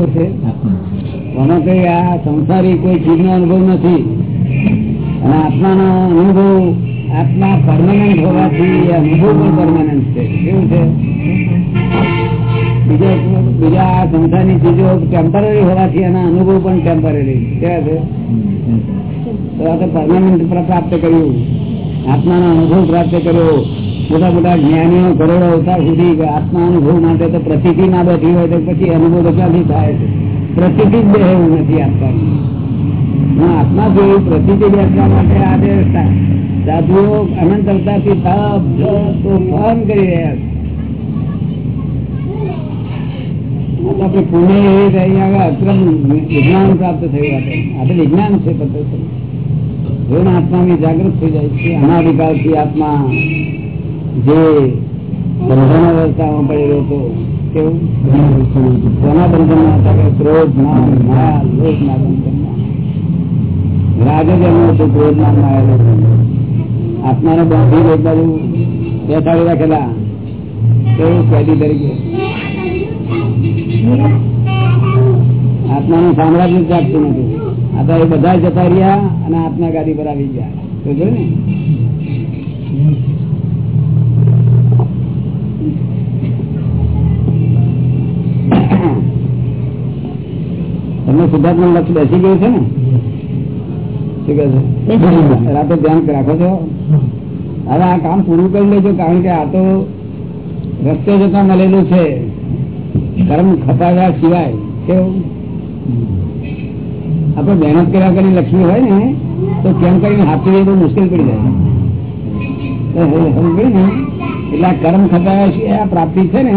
આત્મા બીજા સંસારની ચીજો ટેમ્પરરી હોવાથી એના અનુભવ પણ ટેમ્પરરી કેવા છે? પરમાનન્ટ પ્રાપ્ત કર્યું. આત્માનો અનુભવ પ્રાપ્ત કર્યો. મોટા મોટા જ્ઞાનીઓ કરોડો અવતાર સુધી આત્મા અનુભવ માટે તો પ્રતિતિ ના બેઠી હોય તો પછી અનુભવ ક્યાંથી થાય છે? પ્રતિતિ જ એવું નથી આત્માની. આત્મા જોયું પ્રતિતિ બેસવા માટે આજે સાધુઓ અનંત અવતારથી તોફાન કરી રહ્યા છે. આપણે પુણે અક્રમ વિજ્ઞાન પ્રાપ્ત થયું આપણે વિજ્ઞાન છે પદ્ધતિ. જોઈને આત્માની જાગૃત થઈ જાય છે. અનાધિકારથી આત્મા જે બંધન અવસ્થામાં પડેલો હતો, કેવું? કોના તરીકે. આત્માનું સામ્રાજ્ય જ નથી. આ બધા જતા રહ્યા અને આત્મા ગાડી પર આવી ગયા. તો જો ને? તમને સિદ્ધાર્થનું લક્ષ બેસી ગયું છે ને? રાતે ધ્યાન રાખો છો. હવે આ કામ પૂરું કરી લેજો કારણ કે આ તો રસ્તે જતા મળેલું છે. કર્મ ખપાવ્યા સિવાય કેવું? આપણે મહેનત કર્યા કરી લક્ષ્મી હોય ને તો કેમ કરીને હાથવી બહુ મુશ્કેલ પડી જાય? એટલે આ કર્મ ખપાવ્યા સિવાય આ પ્રાપ્તિ છે ને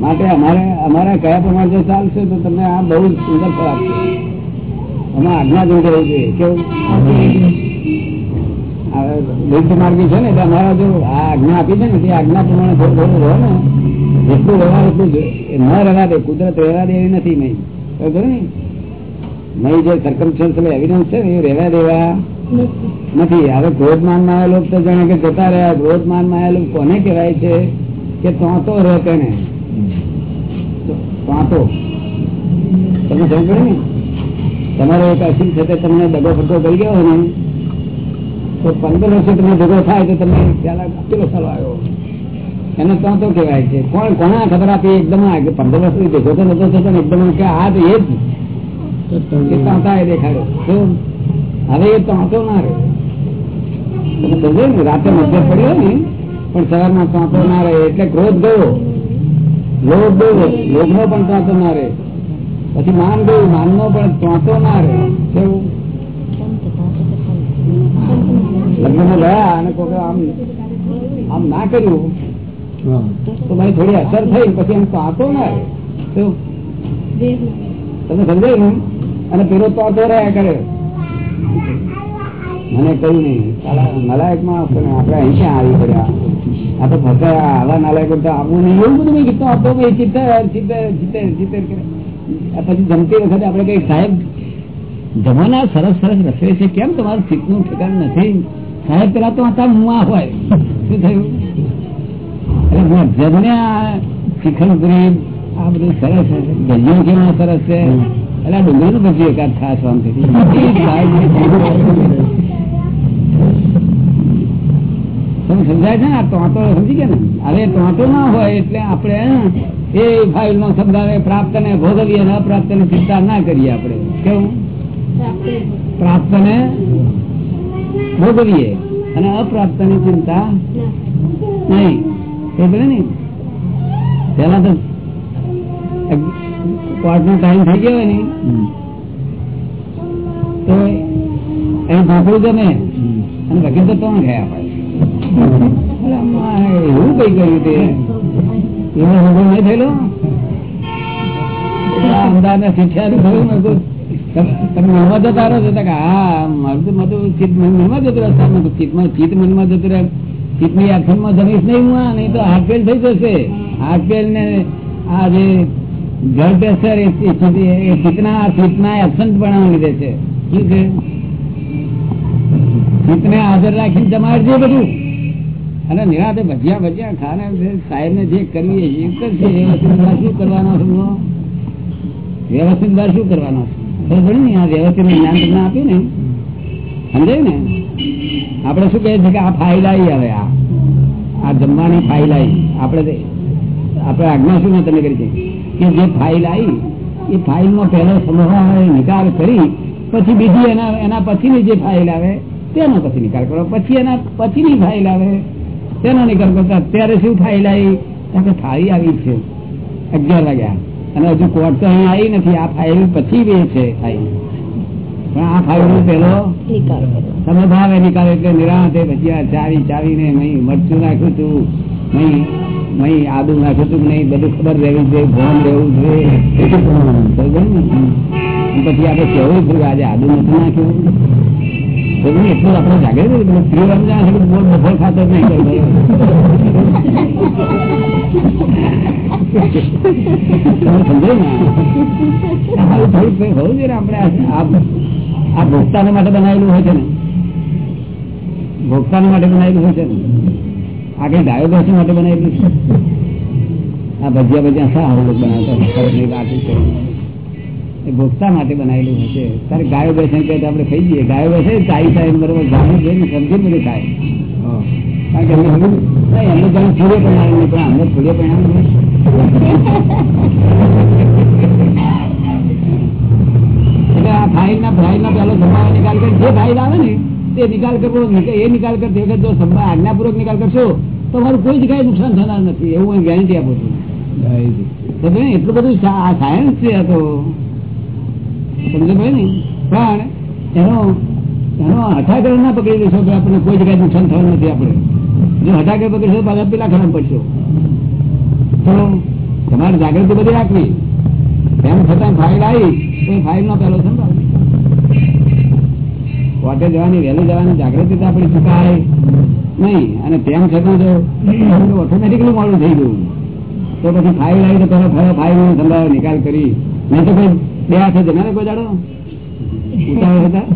માટે અમારે અમારા કયા પ્રમાણે જો ચાલશે તો તમને આ બહુ સુંદર ફળ આપશે. અમે આજ્ઞા જોઈ રહેવું જોઈએ, કેવું? બુદ્ધ માર્ગી છે ને, એટલે અમારા જો આ આજ્ઞા આપી છે ને, તે આજ્ઞા પ્રમાણે થોડું રહો ને. જેટલું રહેવા એટલું ન રહેવા દે, કુદરત રહેવા દે એવી નથી નહીં. બરોબર ને? નહીં જે સરકમસ્ટન્શિયલ એવિડન્સ છે ને, એ રહેવા દેવા નથી. હવે ક્રોધમાનમાં આવેલો તો જાણે કે જતા રહ્યા. ક્રોધમાનમાં આવેલું કોને કહેવાય છે? કે તો રહે તેને. વાંચો તમે પડે ને? તમારો એક અસીમ સાથે તમને દગો ફટકો કરી ગયો ને, તો પંદર વર્ષે તમને ભેગો થાય તો તમે પેલા સારો આવ્યો. એને તો તો કહેવાય છે. કોણ કોના ખબર આપી એકદમ પંદર વર્ષ ભેગો તો નતો થતો એકદમ કે આ તો એ જ દેખાડ્યો. હવે એ તાંતો ના રહે તમે સમજો ને, રાતે મધ્ય પડ્યો ને, પણ સવારમાં તાંતો ના રહે, એટલે ક્રોધ ગયો. લોભ નો પણ ત્રાંતો ના રહે પછી માન ગયું માન નો પણ ત્રાંતો ના રહે કેવું? લગ્ન ગયા અને કોઈ આમ આમ ના કર્યું તો મને થોડી અસર થઈ પછી એમ ત્વાતો ના રહે શું તમે સમજાયું અને પેલો ત્વાતો રહ્યા કરે. મને કહ્યું નહીં. નલાયકમાં આપડે અહીં ક્યાં આવી પડ્યા? આ તો ફક્ત આવા નાલાયક તો આપવું નહીં. એવું બધું ગીતો કીધું. આપો ભાઈ ચિત્તર ચિત્તર ચિત્તર ચિત્તર પછી જમતી વખતે આપણે કઈ સાહેબ જમાના સરસ સરસ રસોઈ છે. કેમ તમારું ચિત્તનું ઠેકાણ નથી? સાહેબ પેલા તો હતા મુઆ હોય. શું થયું? એટલે જમને આ શિખરપુરી આ બધું સરસ ગજિયો કેવા સરસ છે. એટલે ડુંગળી નું પછી એકાદ ખાસ તમે સમજાય છે ને? ટોટો સમજી ગયા ને? હવે ટોટો ના હોય એટલે આપણે એ ફાઇલ નો શબ્દ પ્રાપ્ત ને ભોગવીએ ને અપ્રાપ્ત ને ચિંતા ના કરીએ આપણે. કેવું? પ્રાપ્ત ને ભોગવીએ અને અપ્રાપ્તની ચિંતા નહીં. એ બોલે ને? પેલા તો કોર્ટ નો ટાઈમ થઈ ગયો ને? તો એ ભાગવું ગમે. અને વકીલ તો ત્રણ ગયા એવું થઈ જશે. હાથ ને આ જે બ્લડ પ્રેશર એ ચિત્તના ચિત્તના એબસન્ટ છે. શું છે? ચિત્તને હાજર રાખીને જમાડજે બધું. અને નિરાતે ભજીયા ભજીયા ખાને સાહેબ ને જે કરવી એ કરશે શું કરવાનો વ્યવસ્થિત બાર શું કરવાનો ને? આ વ્યવસ્થિત જ્ઞાન તમને આપ્યું ને? સમજાય ને? આપણે શું કહે છે કે આ ફાઇલ આવી હવે આ. આ જમવાની ફાઇલ આવી આપણે આપણે આજ્ઞા શું તમે કરી છે? કે જે ફાઇલ આવી એ ફાઇલ નો પહેલો સમૂહ નિકાલ કરી, પછી બીજી એના એના પછીની જે ફાઇલ આવે, તેનો પછી નિકાલ કરો. પછી એના પછીની ફાઇલ આવે. તેનો નિકાલ કરો અત્યારે શું થાય કે આવી છે. અગિયાર વાગ્યા. અને હજુ કોર્ટ તો અહીં આવી નથી. આ ફાઇલ પછી બે છે. ફાઇલ. પણ આ ફાઇલ નો પેલો તમે ભાવે નિકાલ એટલે નિરાંતે ભજીયા ચાવી ચાવીને નહીં મરચું નાખ્યું તું. નહીં નહીં આદુ નાખ્યું તું. નહીં બધું ખબર રહેવી જોઈએ ભોન રહેવું જોઈએ. પછી આપણે કેવું થયું આજે આદુ નથી નાખ્યું? આ ભોગતાને માટે બનાવેલું હોય છે ને? ભોગતાને માટે બનાવેલું હોય છે ને? આ કઈ ગાયો ઘાસી માટે બનાવેલું છે? આ ભજીયા ભજીયા શા હવે બનાવતા એ ભોગતા માટે બનાવેલું છે. તારે ગાયો બેસે કે આપણે ખાઈ જઈએ. ગાયો બેસે ચાઈ થાય બરોબર જાણવું છે સમજી બધું ખાય કારણ કે એમને ઘણું સૂર્ય પરિણામ નહીં પણ અમને સૂર્ય પરિણામ એટલે આ ફાઇલ ના ફાઇલ ના પેલો સંભાવ નિકાલ કરી જે ફાઇલ આવે ને તે નિકાલ કરવો એ નિકાલ કરતી વખત જો સંભાવ આજ્ઞાપૂર્વક નિકાલ કરશો તો મારું કોઈ જગ્યાએ નુકસાન થનાર નથી. એવું હું ગેરંટી આપું છું. એટલું બધું સાયન્સ છે આ તો. સમજો ભાઈ ને? પણ એનો એનો હઠાકર ના પકડી લેશો કે આપણને કોઈ જગ્યાએ નુકસાન થવાનું નથી આપણે. જો હઠાકર પકડશો પાછા પેલા ખરાબ પડશો. તો તમારે જાગૃતિ બધી રાખવી. તેમ છતાં ફાઇલ આવી, તો એ ફાઇલ નો પેલો સંભાળ. કોર્ટે જવાની, વહેલી જવાની જાગૃતિ તો આપણી ચુકાય નહીં, અને તેમ છતાં જો ઓટોમેટિકલી મોડું થઈ ગયું. તો પછી ફાઇલ આવી તો પેલો ફાઇલ નો સંભાળ, નિકાલ કરી. નહીં તો ભાઈ બે હાથે જનારે કોઈ દાડો? ઉતાવળ હતા?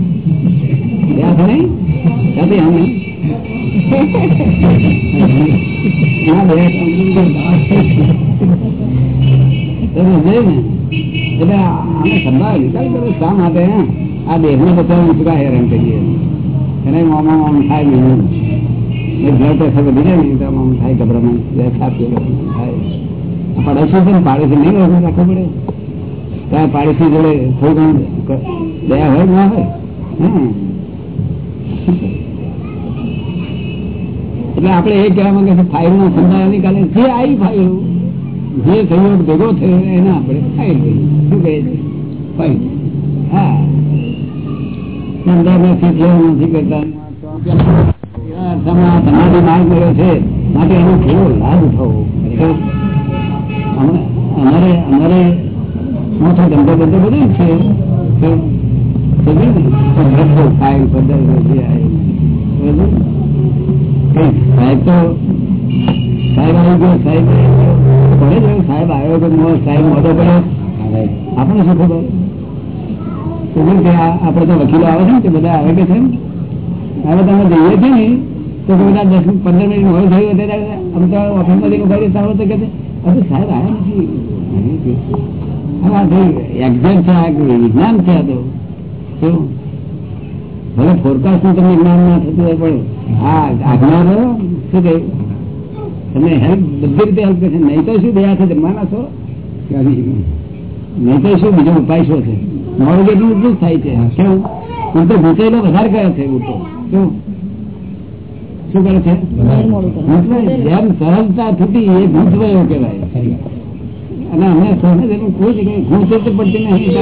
આ દેહ ને બચાવવાનું શું હેરાન કરીએ? એને મામા મોમ થાય નહીં ઘર પૈસા બીજા જાય થાય ગભરામણ થાય. પડોશી છે ને, પાડોશી નહીં રાખવું પડે ત્યાં પાડીથી જોડે થોડું દયા હોય ના હોય. એટલે આપણે એ કહેવા માંગે છે ફાઇલ નો સંભાળ નિકાલે જે આવી ફાઇલ, જે સહયોગ ભેગો થયો એને આપણે ફાઇલ શું કહે છે ફાઇલ. હા. સંદર્ભ નથી કરતા સમાધિ માર્ગ મળ્યો છે, માટે એનો કેવો લાભ થવો અમારે અમારે મોટો ધંધો બધો છે ફાઇલ સાહેબ તો, સાહેબ શું ખબર? આપડે તો વકીલો આવે છે ને તે બધા આવે કે છે હવે તમે જઈએ છીએ ને, તો બધા દસ પંદર મિનિટ મોડું થયું અત્યારે અમે તો ઓફિસમાંથી ઊભા સારો તો કે સાહેબ આવ્યા નથી. એક્ઝેક્ટ છે આ વિજ્ઞાન છે આ તો. શું? ભલે ફોરકાસ્ટનું તમને જ્ઞાન ના થતું હોય પણ હા આજ્ઞા તો શું કહે? તમને હેલ્પ બધી રીતે હેલ્પ કરશે. નહીં તો શું દયા છે? જમવાના છો? નહીં તો શું બીજો ઉપાય શું છે? મારું કેટલું એટલું થાય છે. કેવું હું તો ઘૂંચેલો વધારે કરે છે ઉલટો શું? શું કરે છે? જેમ સરળતા થતી એ ભૂત એવો કહેવાય. અને અમે કોઈ જગ્યાએ ઘૂંચે પડતી નહીં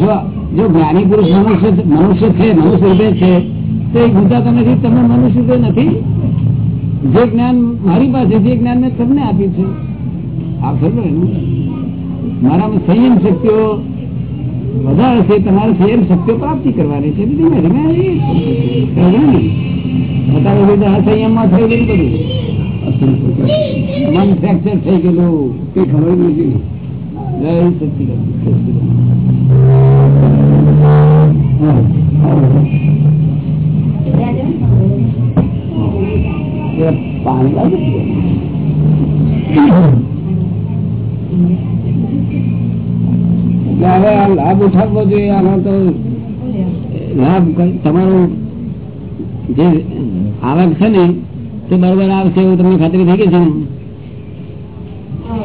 જો જો જ્ઞાની પુરુષ મનુષ્ય મનુષ્ય છે મનુષ્ય રૂપે છે તો એ ગુંજાતા નથી તમે મનુષ્ય રૂપે નથી જે જ્ઞાન મારી પાસે જે જ્ઞાન મેં તમને આપ્યું છે આપ સમજો મારામાં સંયમ શક્તિઓ વધારે છે તમારે સંયમ શક્તિઓ પ્રાપ્તિ કરવાની છે ધીમે ધીમે બતાવે અસંયમમાં થઈ ગયું બધું મન થઈ ગયેલું કઈ ખબર નથી હવે આ લાભ ઉઠાવવો જોઈએ, આનો તો લાભ તમારું જે આવક છે ને તે બરોબર આવશે એવું તમને ખાતરી થઈ ગઈ છે?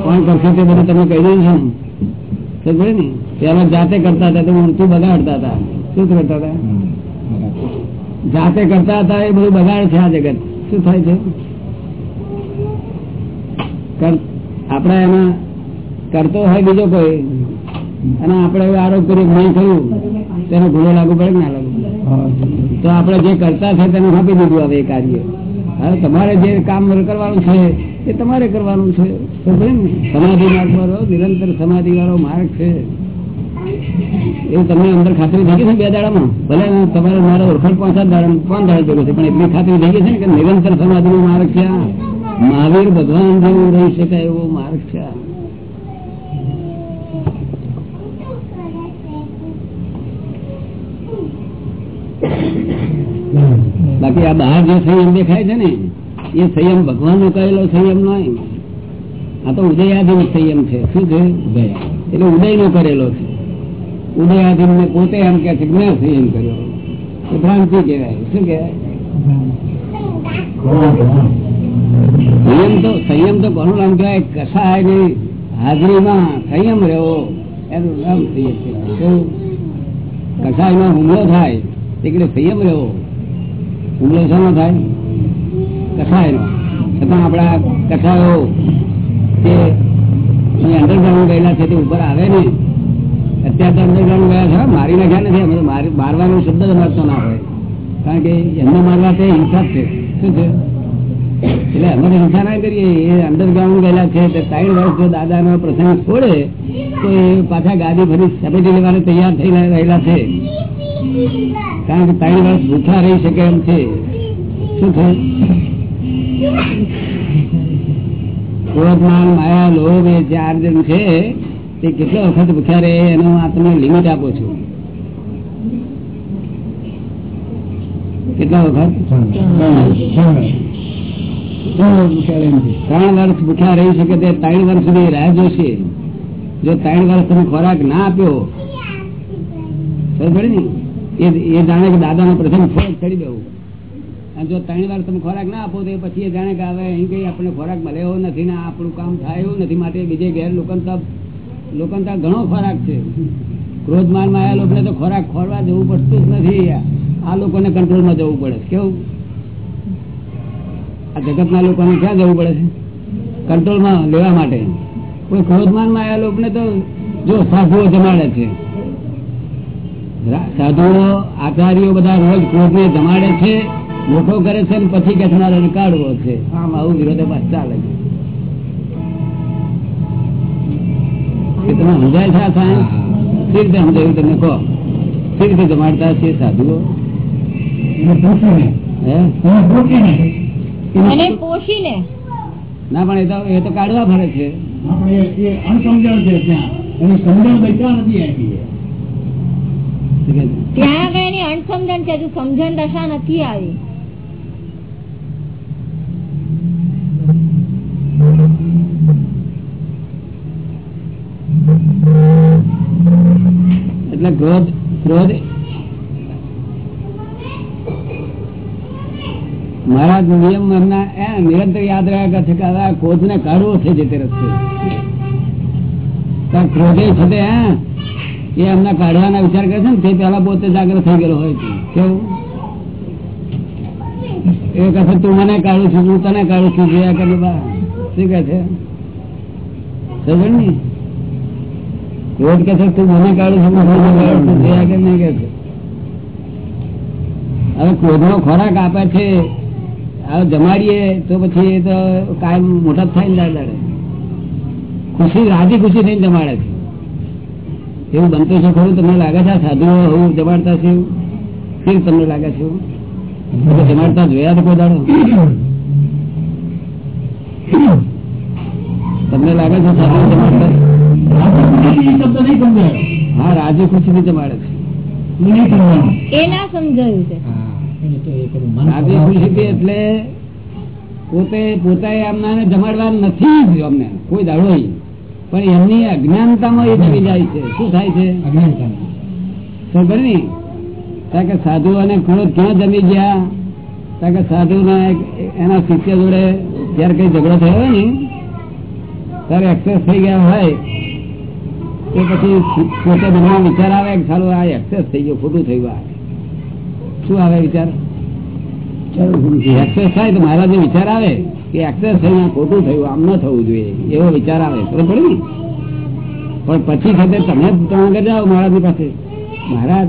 કોણ કરશે તે બધું તમે કહી દઉં છું. સમજે ને પેલા જાતે કરતા હતા તો ઊંચું બગાડતા હતા. શું કરતા હતા? જાતે કરતા હતા એ બધું બગાડ છે આ જગત. શું થાય છે? આપણે એમાં કરતો હોય બીજો કોઈ અને આપણે એવું આરોપ કર્યો નહીં થયું તેનો ગુનો લાગુ પડે કે ના લાગુ તો આપણે જે કરતા છે તેને આપી દીધું હવે એ કાર્ય. હવે તમારે જે કામ કરવાનું છે, એ તમારે કરવાનું છે સમાધિ માર્ગ વાળો નિરંતર સમાધિ વાળો માર્ગ છે એવું તમને અંદર ખાતરી થઈ ગઈ છે બે દાડામાં ભલે તમારે મારા ઓળખાણ પાંચ દાડા પાંચ દાડા જોડે છે, પણ એટલી ખાતરી થઈ ગઈ છે ને કે નિરંતર સમાધિ નો માર્ગ છે. મહાવીર ભગવાન જેવું રહી શકાય એવો માર્ગ છે. બાકી આ બહાર જે સંયમ દેખાય છે ને, એ સંયમ ભગવાન નો કહેલો સંયમ નહીં આ તો ઉદયાધીન સંયમ છે. શું છે? એટલે ઉદય નો કરેલો છે. ઉદયાધીન ને પોતે એમ કે છે જ્ઞાન સંયમ કર્યો. ભ્રાંતિ કહેવાય. શું કહેવાય? તો, સંયમ તો કોનું નામ કહેવાય, કસાય હાજરીમાં સંયમ રહેવો એનું નામ સંયમ કહેવાય. કસાયમાં હુમલો થાય. એટલે સંયમ રહ્યો હુમલો શાનો થાય? કસાયનો છતાં આપણા કસાયો જે અંડરગ્રાઉન્ડ ગયેલા છે, તે ઉપર આવે ને અત્યારે અંડરગ્રાઉન્ડ ગયા છે. મારી નાખ્યા નથી. અમે મારી મારવાનો શબ્દ જ ના હોય. કારણ કે એમને મારવા તે હિંસા છે. શું છે? એટલે અમે હિંસા ના કરીએ. એ અંડરગ્રાઉન્ડ ગયેલા છે, તે ત્રણ વર્ષ જો દાદાનો પ્રસંગ છોડે, તો એ પાછા ગાડી ફરી સમેટી લેવાને તૈયાર થઈ રહેલા છે. કારણ કે ત્રણ વર્ષ ભૂખા રહી શકે એમ છે. શું થયું? કેટલો વખત ભૂખ્યા રહે એનો તમને લિમિટ આપો છો? કેટલા વખત? ત્રણ વર્ષ ભૂખ્યા રહી શકે તે ત્રણ વર્ષ સુધી રાહ જોશે. જો ત્રણ વર્ષ તમે ખોરાક ના આપ્યો ને? એ જાણે કે દાદાનો પ્રથમ ફળ ચડી દેવું અને જો ત્રણ વાર તમે ખોરાક ના આપો તો એ પછી એ જાણે કે હવે અહીં કઈ આપણને ખોરાક મળે એવો નથી ને આપણું કામ થાય એવું નથી. માટે બીજે ઘેર લોકો લોકો ઘણો ખોરાક છે. ક્રોધ મારમાં આયા લોકોને તો ખોરાક ખોરવા જવું પડતું જ નથી આ લોકોને કંટ્રોલમાં જવું પડે કેવું? આ જગતના લોકોને ક્યાં જવું પડે છે? કંટ્રોલમાં લેવા માટે. કોઈ ક્રોધમાનમાં આયા લોકોને તો જો સાધુઓ જમાડે છે. સાધુઓ આચાર્યો બધા રોજ ક્રોધને જમાડે છે મોટો કરે છે ને પછી કે તમારે કાઢવો છે. આમ આવું વિરોધાભાસ ચાલે છે. તમે સમજાય છે આ સાયન્સ કેવી રીતે સમજાયું તમે કહો. કેવી રીતે જમાડતા છે સાધુઓ? ના પણ એ તો એ તો કાઢવા ફરે છે. આપણે એ અણસમજણ છે ત્યાં. એને સમજણ બેઠા નથી આપી છે? ત્યાં આગળ એની અણસમજણ છે હજુ સમજણ દશા નથી આવી. એટલે ક્રોધ ક્રોધ. મારા નિયમ એમના એ નિરંતર યાદ રહ્યા છે કે આ ક્રોધ ને કાઢવો છે જે તે રસ્તે ક્રોધે છે તે હે? એ એમના કાઢવાના વિચાર કરે છે ને, તે પેલા પોતે જાગ્રત થઈ ગયેલો હોય કેવું? એ કહે તું મને કાઢું છું, હું તને કાઢું છું, જોયા કરે બા. શું કહે છે? સમજ ને ક્રોધ કે છે તું મને કાઢું છું, હું કાઢું છું, જોયા કે નહીં કે છે. હવે ક્રોધ નો ખોરાક આપે છે હવે જમાડીએ તો પછી એ તો કાયમ મોટા થાય ને દાડે. ખુશી, રાજી ખુશી થઈને જમાડે છે. એવું બનતું છે ખરું? તમને લાગે છે સાધુ હું જમાડતા છે? કેમ તમને લાગે છે? જમાડતા જોયા કોઈ દાડો? તમને લાગે છે સાધુ જમાડતા હા રાજુ ખુશી જમાડે છે. એ ના સમજાયું છે. રાજી ખુશી એટલે પોતે પોતાએ એમના જમાડવા નથી જ અમને. કોઈ દાડો. પણ એમની અજ્ઞાનતામાં એ થઈ જાય છે. શું થાય છે? ખબર નઈ કારણ કે સાધુ અને ક્રોધ ક્યાં જમી ગયા? કારણ કે સાધુ એના શિષ્ય જોડે જયારે કઈ ઝઘડો થયો હોય ને ત્યારે એક્સેસ થઈ ગયા હોય તો પછી પોતે મનમાં વિચાર આવે કે ચાલો આ એક્સેસ થઈ ગયો ખોટું થયું આ. શું આવે વિચાર? એક્સેસ થાય તો મારા જે વિચાર આવે કે એક્સેસ થયું ખોટું થયું આમ ન થવું જોઈએ એવો વિચાર આવે. બરોબર ને? પણ પછી સાથે તમે તમે આગળ જાઓ મહારાજની પાસે. મહારાજ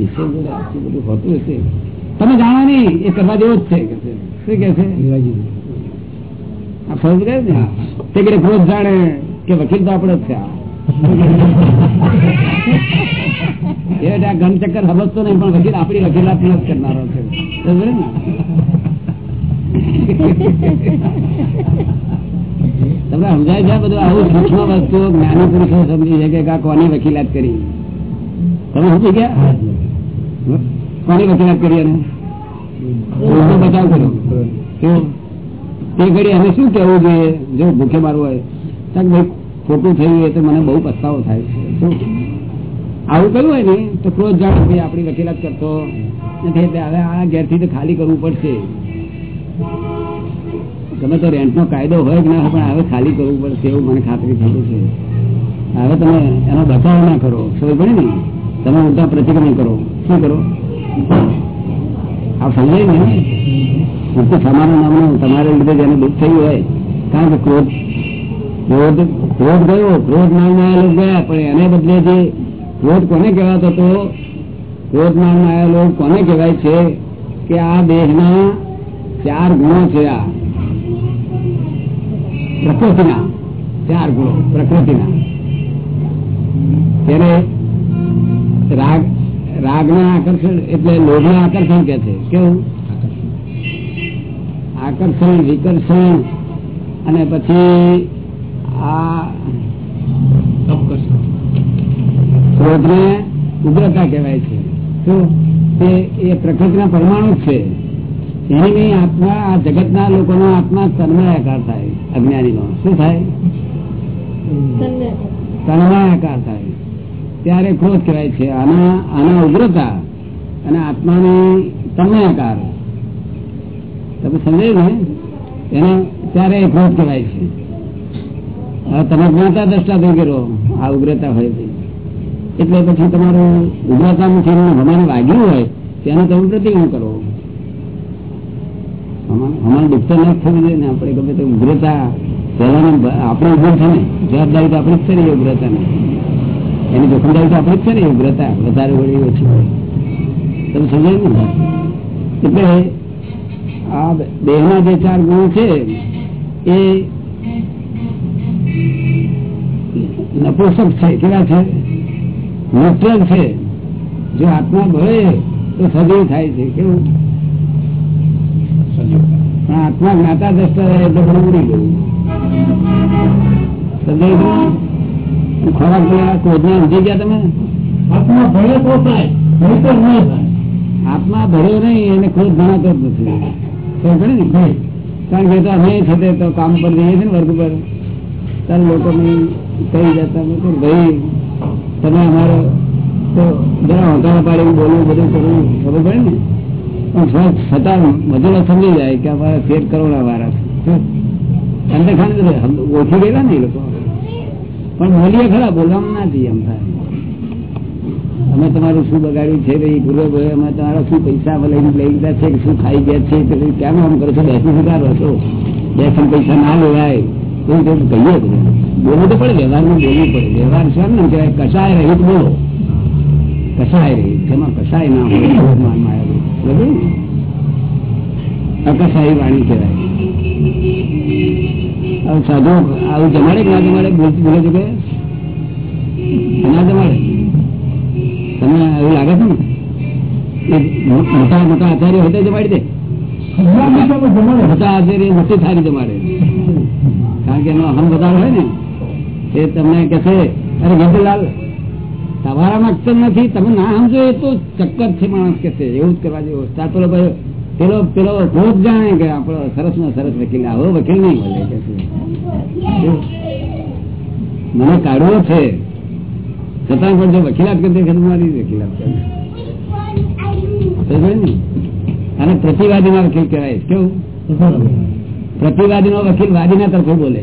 બધું હોતું હશે. તમે જાણો નહીં એ કરવા જેવો જ છે. કે શું કે છે? આ ફરજ કહે ને? તે કે ક્રોધ જાણે કે વકીલ તો આપણે જ છે. આ. એ એટલે આ ઘન ચક્કર સમજતો નહીં પણ વકીલ આપણી વકીલાત કરનારો છે. ને? તમને સમજાય છે બધું? આવું સૂક્ષ્મ વસ્તુઓ જ્ઞાની પુરુષો સમજી છે કે કોની વકીલાત કરી? તમે સમજી ગયા? કોની વકીલાત કરી એને? બચાવ કર્યો તે ઘડી અમે શું કેવું જોઈએ? જો ભૂખે મારું હોય તો ભાઈ ખોટું થયું એ તો મને બહુ પસ્તાવો થાય છે. આવું કયું હોય ને તો ક્રોધ જાણ ભાઈ આપણી વકીલાત કરતો નથી. એટલે હવે આ ઘેરથી તો ખાલી કરવું પડશે. ગમે તો રેન્ટનો કાયદો હોય કે ના હોય, પણ હવે ખાલી કરવું પડશે એવું મને ખાતરી થતી છે. હવે તમે એનો બચાવ ના કરો. સમજ પડે ને? તમે ઉલટા પ્રતિક્રમણ કરો. શું કરો? આ સમજાય ને? મુક્ત સમાના નામનું, તમારે લીધે જેને દુઃખ થયું હોય. કારણ કે ક્રોધ ક્રોધ ક્રોધ ગયો, ક્રોધ નામના આયેલો ગયા, પણ એને બદલે જે ક્રોધ કોને કહેવાતો હતો? ક્રોધ નામના આયેલો કોને કહેવાય છે? કે આ દેહના ચાર ગુણો છે આ. પ્રકૃતિના ચાર ગુણો પ્રકૃતિના. તેને રાગ રાગના આકર્ષણ એટલે લોભના આકર્ષણ કે છે. કેવું? આકર્ષણ વિકર્ષણ અને પછી આ ક્રોધને ઉગ્રતા કહેવાય છે. શું? તે એ પ્રકૃતિના પરમાણુ છે. એની નહીં આત્મા, આ જગતના લોકોનો આત્મા તન્મયાકાર થાય, અજ્ઞાનીનો. શું થાય? તન્મયાકાર થાય. ત્યારે ક્રોધ કહેવાય છે, આના આના ઉગ્રતા અને આત્માની તન્મયાકાર. તમે સમજાયું ને? એને ત્યારે ક્રોધ કહેવાય છે. હવે તમે જ્ઞાતા દ્રષ્ટા થઈ ગયો આ ઉગ્રતા હોય એટલે પછી તમારું ઉગ્રતામાંથી હમાને વાગ્યું હોય, તેનું તમે પ્રતિક્રમણ કરો. દુઃખ તો ન થવું જોઈએ ને આપણે ગમે તે ઉગ્રતા પહેલાની આપણે ઉગ્ર છે ને, જવાબદારી તો આપણે જ છે ને એ ઉગ્રતાની એની જોખમદારી તો આપણે જ છે ને ઉગ્રતા, વધારે વળી ઓછી હોય. તમે સમજાય ને? એટલે આ દેહના જે ચાર ગુણો છે, એ નપોષક છે કેવા છે? ન્યુટ્રલ છે. જો આત્મા ભળે તો સજીવ થાય છે. કેવું? આત્મા જ્ઞાતા દ્રષ્ટા એટલે બધું ઉડી ગયું. ખોરાક ક્રોધને સમજી ગયા તમે? આત્મા ભલે તો થાય આત્મા ભર્યો નહીં એને ખુદ ગણાતો જ નથી. ખબર ને કારણ કે તો અમે છે તો કામ પર જઈએ છીએ ને વર્ગ પર ત્યારે લોકો કહી જતા ભાઈ તમે અમારો તો જરા હોંકારા પાડી બોલવું બધું કરવું ખબર પડે ને? છતાં બધું સમજી જાય કે અમારા ફેર કરોડા વાળા અંદર ખાને ઓછી ગયેલા ને એ લોકો. પણ બોલીએ ખરા, બોલવામાં નથી એમ અમે તમારું શું બગાડ્યું છે ભાઈ? પૂર્વ અમે તમારા શું પૈસા લઈને લઈ લીધા છે કે શું ખાઈ ગયા છે કે કેમ આમ કરો છો? બેસી સુધારો છો. બેસન પૈસા ના લેવાય. એવું તો કહીએ બોલવું તો પડે, વ્યવહારમાં બોલવું પડે. વ્યવહાર છે ને કહેવાય કસાય રહિત બોલો. કસાય રહિત. જેમાં કસાય ના હોય ક્રોધમાન અકસાઈ વાણી કહેવાય. સાધુ, આવું જમાડે ના જમાડે? બોલે છે કે? ના જમાડે. તમને એવું લાગે છે ને? મોટા મોટા આચાર્ય હોય તો જમાડી દે. મોટા આચાર્ય મોટી થાળી જમાડે. કારણ કે એનો અહમ વધારો હોય ને. એ તમને કહેશે અરે ગેદલાલ તમારામાં અક્ષર નથી. તમે ના સમજો એ તો ચક્કર છે માણસ કે એવું જ કરવા જેવું તાર ભાઈ પેલો પેલો ભૂત જાણે કે આપણો સરસ નો સરસ વકીલ. આવો વકીલ નહીં બોલે કે મને કાઢવો છે. છતાં પણ જો વકીલાત કરતી મારી વકીલાત કરે અને પ્રતિવાદી ના. વકીલ કહેવાય. કેવું? પ્રતિવાદી નો વકીલ વાદી ના તરફે બોલે.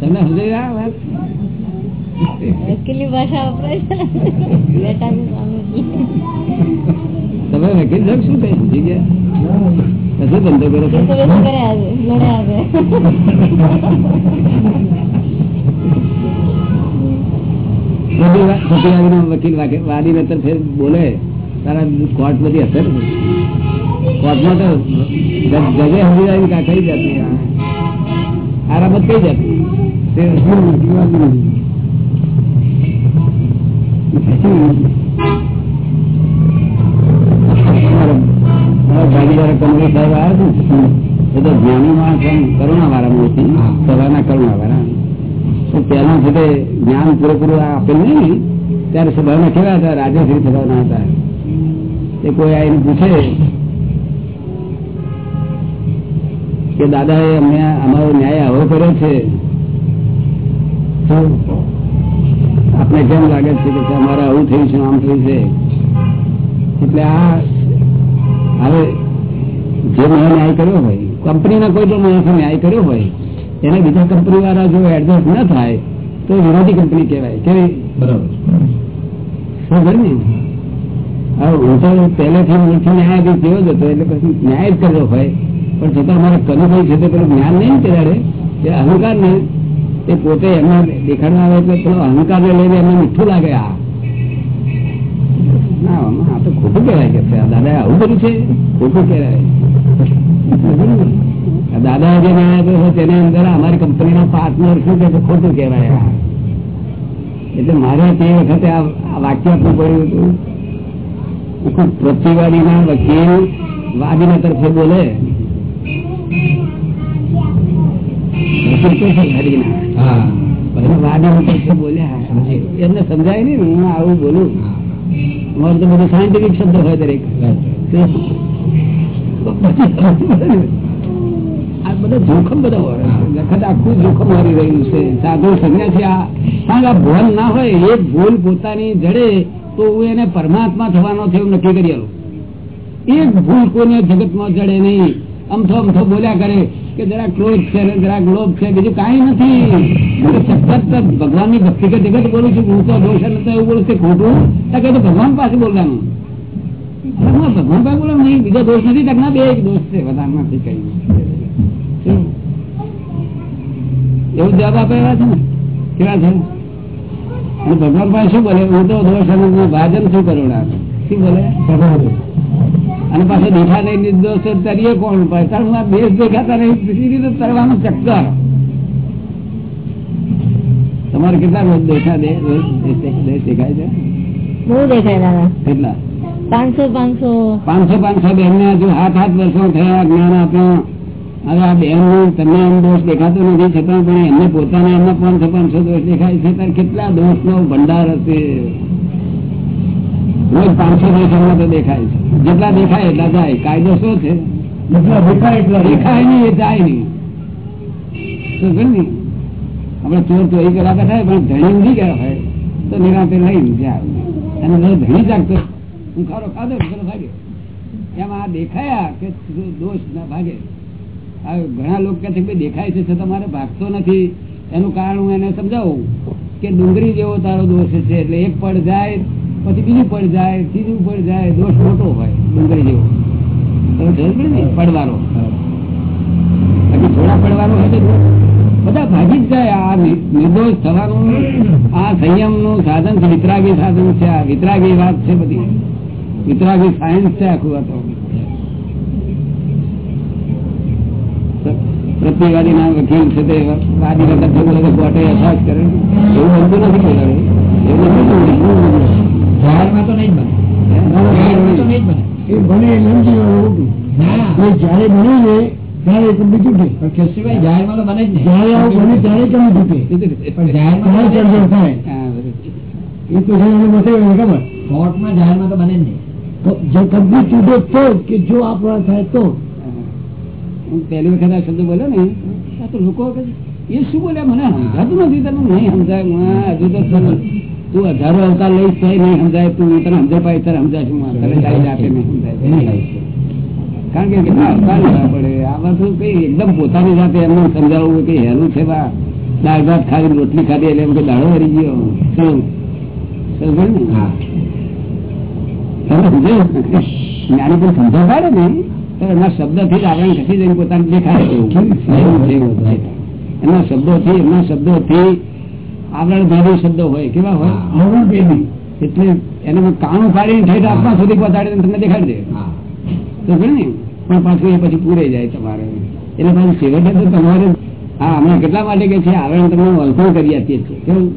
તમને સમજાય આ વાત વકીલી ભાષા વપરાય તમે વકીલ કે શું કઈ ગયા? કશું ધંધો કરો વકીલ વાદી નતર ફેર બોલે. તારા કોર્ટ બધી અસર કોર્ટમાં તો જજ- હજી આવી કઈ જાતની આ. આ રમત કઈ જાતની તે મારા ભાગીદાર કમરી સાહેબ આવ્યા છે એ તો જ્ઞાની માણસ કરુણા વાળા મોટી સભાના કરુણા વાળા છે તે જ્ઞાન પૂરેપૂરું આ આપેલ નહીં ત્યારે સભામાં કેવા હતા? રાજાશ્રી સભાના હતા. તે કોઈ આવીને પૂછે કે દાદા એ અમને અમારો ન્યાય આવો કર્યો છે. આપણે કેમ લાગે છે કે અમારે આવું થયું છે આમ થયું છે? એટલે આ હવે જે મને ન્યાય કર્યો હોય કંપનીના કોઈ પણ માણસે ન્યાય કર્યો હોય એને બીજા કંપની વાળા જો એડજસ્ટ ન થાય તો વિરોધી કંપની કહેવાય. કેવી? બરાબર. ખબર ને? તો પહેલેથી મૂળથી ન્યાયાધીશ જેવો જ હતો એટલે પછી ન્યાય જ કર્યો હોય. પણ છતાં અમારા કનુભાઈ છે તે પેલું જ્ઞાન નહીં ત્યારે એ અહંકાર ને. એ પોતે એમના દેખાડવા આવે એટલે પેલો અહંકાર લઈને એમને મીઠું લાગે. આ. તો ખોટું કહેવાય કે દાદા આવું કર્યું છે? ખોટું કહેવાય. દાદા જે ન્યાય આપ્યો છે તેની અંદર અમારી કંપનીનો પાર્ટનર શું કે ખોટું કહેવાય. એટલે મારે તે વખતે આ વાક્ય આપવું પડ્યું હતું. આખું પ્રતિવાદીના વકીલ વાદીના તરફે બોલે. વકીલ તો છે વાદીના. હા. અને વાદીના તરફે બોલ્યા. એમને સમજાય ને હું આવું બોલું. મારું તો બધું સાયન્ટિફિક શબ્દ હોય દરેક. આ બધા જોખમ બધા હોય. વખત આખું જોખમ મારી રહ્યું છે. સાધુ સંન્યાસી આ આ ભોન ના હોય એક ભૂલ પોતાની જડે તો હું એને પરમાત્મા થવાનો છે એવું નક્કી કરી એક ભૂલ કોઈને જગતમાં ચડે નહીં. અમથો અમથો બોલ્યા કરે કે જરા ક્રોધ છે જરા લોભ છે, બીજું કાંઈ નથી. સતત ભગવાનની ભક્તિ કે બોલું છું, હું તો દોષ નથી એવું બોલું છે ખોટું. કે તો ભગવાન પાસે બોલવાનું. ભગવાન પાસે બોલો નહીં. બીજો દોષ નથી તક બે એક દોષ છે વધારે નથી. કઈ એવું જવાબ આપે એવા છે ને? કેવા છે? અને ભગવાન પાસે શું બોલે? હું તો દોષ અને ભાજન શું કરુણા. શું બોલે? અને પાછો દેખા નહીં નિર્દોષ તરીએ કોણ? પડતા હું આ દેશ દેખાતા નહીં બીજી રીતે તરવાનું ચક્કર. તમારે કેટલા રોજ દેખા દે? રોજ દેશ દેખાય છે? બહુ દેખાય કેટલા? પાંચસો પાંચસો. પાંચસો પાંચસો બેન ને હજુ હાથ હાથ વર્ષો થયા જ્ઞાન આપ્યા. હવે આ બેનનું તમને એમ દોષ દેખાતો નથી છતાં પણ એમને પોતાને એમને પાંચસો પાંચસો દોષ દેખાય છે ત્યારે કેટલા દોષ નો ભંડાર હશે? રોજ પાંચસો દોષ એમને તો દેખાય છે. જેટલા દેખાય એટલા જાય કાયદો શું છે? દેખાય નહીં એ જાય નહીં. શું કહે ને? આપણે ચોર ચોરી કરવા બેઠા પણ ધણી ઊંઘી ગયા હોય તો નિરાંતે લઈ જાય અને ધણી જાગતો હું ખારો ખાધો ભાગ્યો એમાં આ દેખાયા કે દોષ ના ભાગે. ઘણા લોકો કે છે દેખાય છે છતાં મારે ભાગતો નથી. એનું કારણ હું એને સમજાવું કે ડુંગળી જેવો તારો દોષ છે, એટલે એક પડ જાય, પછી બીજું પડ જાય, ત્રીજું પડ જાય, દોષ મોટો હોય, ડુંગળી જેવો. પડવાનો? બાકી થોડા પડવાનો હોય તો બધા ભાગી જ જાય, આ નિર્દોષ થવાનું, આ સંયમનું સાધન છે, વિતરાગી સાધન છે, આ વિતરાગી વાત છે બધી. વિતરાગી સાયન્સ છે આખું આ પ્રતિવાદી ના વકીલ છે તે વાદી વખત એટલે કોર્ટે અસાજ કરે. એવું બનતું નથી કોઈ. એવું. જાહેરમાં તો નહીં બને. જયારે તો બને. ના. જ્યારે ત્યારે એ તૂટે જાહેરમાં તો બને જ આવું બને ત્યારે કેમ તૂટે જાહેરમાં ચર્ચા થાય એ તો ખબર? કોર્ટમાં જાહેરમાં તો બને જ નહીં. જો કબી તૂટે તો કે જો આપણા થાય તો? હું પહેલી વખત આ શબ્દ બોલ્યો ને આ તો લોકો એ શું બોલ્યા? મને સમજાતું નથી તને નહીં સમજાય? હજુ તો તું હજારો અવતાર લઈશ તો નહીં સમજાય. તું તને સમજાય પાય તને સમજાશું તને તારી આપે નહીં સમજાય. કારણ કે કેટલા અવતાર લેવા પડે. આમાં તો કઈ એકદમ પોતાની સાથે એમને સમજાવવું કઈ હેલું છે બા. દાળ ભાત ખાધી રોટલી ખાધી એટલે એમ કે દાળો વળી ગયો. શું? સમજ્યો ને તમે જ્ઞાની પણ સમજાવ પાડે ને તો એમના શબ્દથી જ આવરણ ઘટી જઈને પોતાને દેખાય એમના શબ્દોથી એમના શબ્દોથી આવરણ ભેદી શબ્દો હોય કેવા હોય? આવરણ ભેદી. એટલે એને કાણું કાઢીને ઠેઠ આત્મા સુધી પહોંચાડીને તમને દેખાડી દે. તો ને? પણ પાછું એ પછી પૂરે જાય તમારે. એટલે પાછું છેવટે તો તમારે હા અમે કેટલા માટે કે છે આવરણ તમને વલખણ કરી આપીએ છીએ. કેવું?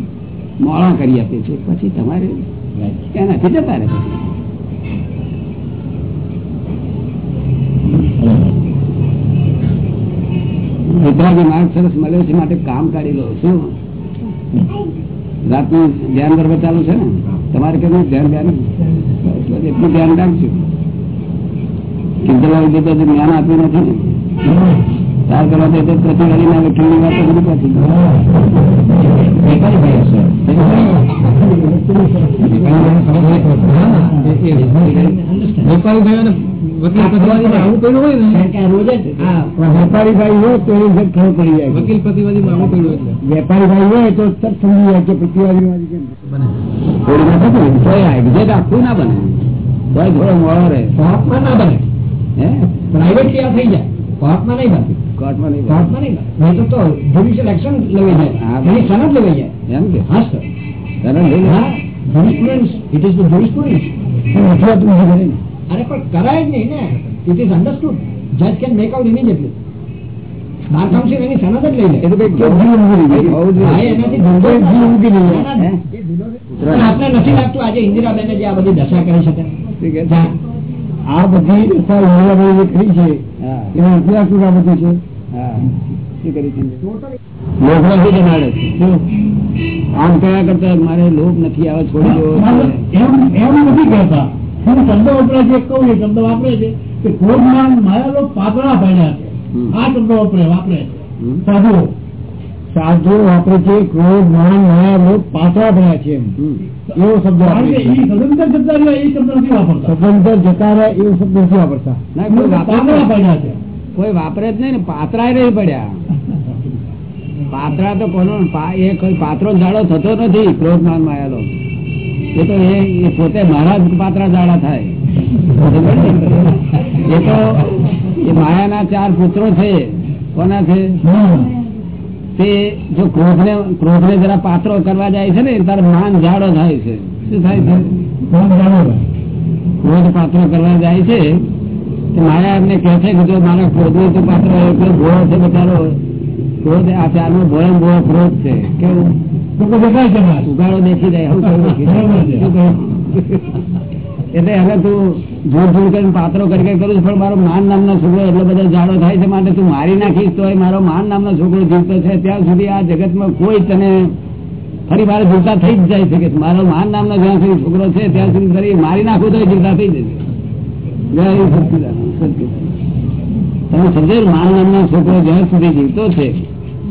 મોળા કરી આપીએ છીએ. પછી તમારે એનાથી જતા રહે? વિતરાગી માર્ગ સરસ મળ્યો છે, માટે કામ કાઢી લો. શું? રાતનું ધ્યાન કરવા ચાલુ છે ને? તમારે કેવું ધ્યાન ધ્યાન? એટલું ધ્યાન રાખજો. કિંજલા લીધે જ્ઞાન આપ્યું નથી ને. ચાર કરવા દે તો પ્રતિ ઘડી ના વકીલની વાત તો બધી પાછી વેપારી ભાઈ હોય તો એ ખબર પડી જાય. વકીલ પ્રતિવાદીમાં આવું પડ્યું એટલે. વેપારી ભાઈ હોય તો તરત સમજી જાય કે પ્રતિવાદી કેમ? થોડી ના થતું ને, તોય આખું ના બને. થોડો મોડો રહે. ના બને. હે? પ્રાઇવેટ આ થઈ જાય? કોર્ટમાં નહીં બનતી. કોર્ટમાં નહીં કોર્ટમાં નહીં તો તો જ્યુડિશિયલ એક્શન લેવાઈ જાય. એની સનદ લેવાઈ જાય. એમ કે? હા સર. સરસ લઈ હા jurisprudence it is the jurisprudence. રજૂઆત નથી કરે ને અરે પણ કરાય જ નહીં ને. ઇટ ઇઝ અન્ડરસ્ટુડ જજ can make out immediately bar council એની સનદ જ લઈ લે. એ તો કંઈક જીવ ઉગી ગઈ. હોવું જોઈએ. હા, એનાથી ધંધો જ જીવ ઉગી નહીં ના, ના, હે? પણ આપને નથી લાગતું આજે ઇન્દિરાબેને જે આ બધી દશા કરી શકે આ બધી જે કરી છે હા. એનો ઇતિહાસ શું આ બધું છે? આમ કયા કરતા મારે લોભ નથી આવે છોડી દેવો છે. એમ નથી કહેતા. હું શબ્દ વપરાય છે કહું એ શબ્દ વાપરે છે કે ક્રોધમાન માયા લોક પાતળા પડ્યા છે. આ શબ્દ વપરે વાપરે છે. સાધુઓ સાધુ વાપરે છે ક્રોધ માન માયા લોક પાછા થયા છે એવો શબ્દ સદંતર જતા રહ્યા એ શબ્દ નથી વાપરતા. સદંતર જતા રહે એવો શબ્દ નથી વાપરતા. કોઈ વાપરે જ નહીં. પડ્યા છે. કોઈ વાપરે જ નહીં ને પાતળાય નહીં પડ્યા. પાતળા તો કોનો એ કોઈ પાત્રો જાડો થતો નથી ક્રોધ માન માયાલો એ તો એ પોતે મારા જ પાત્રા જાડા થાય. એ તો એ માયાના ચાર પુત્રો છે. કોના છે. તે જો ક્રોધ ને ક્રોધ ને જરા પાત્રો કરવા જાય છે ને તારે માન જાડો થાય છે શું થાય છે? ક્રોધ પાત્રો કરવા જાય છે માયા એમને કહે છે કે જો મારા ક્રોધનું પાત્ર એટલો ભોળો છે બચારો ક્રોધ આ ચારનો ભોળો ભોળો ક્રોધ છે કેવું દેખાય છે મારે. ઉગાડો દેખી જાય. શું કહ્યું? એટલે હવે તું જોર જોર કરીને પાત્રો કરી કઈ કરું પણ મારો માન નામનો છોકરો એટલો બધો જાડો થાય છે માટે તું મારી નાખીશ તો મારો માન નામનો છોકરો જીવતો છે. ત્યાં સુધી આ જગતમાં કોઈ તને ફરી મારે જીવતા થઈ જ જાય છે કે મારો માન નામનો જ્યાં સુધી છોકરો છે, ત્યાં સુધી ફરી મારી નાખું તો જીવતા થઈ જશે. તમે સમજાયું માન નામનો છોકરો જ્યાં સુધી જીવતો છે,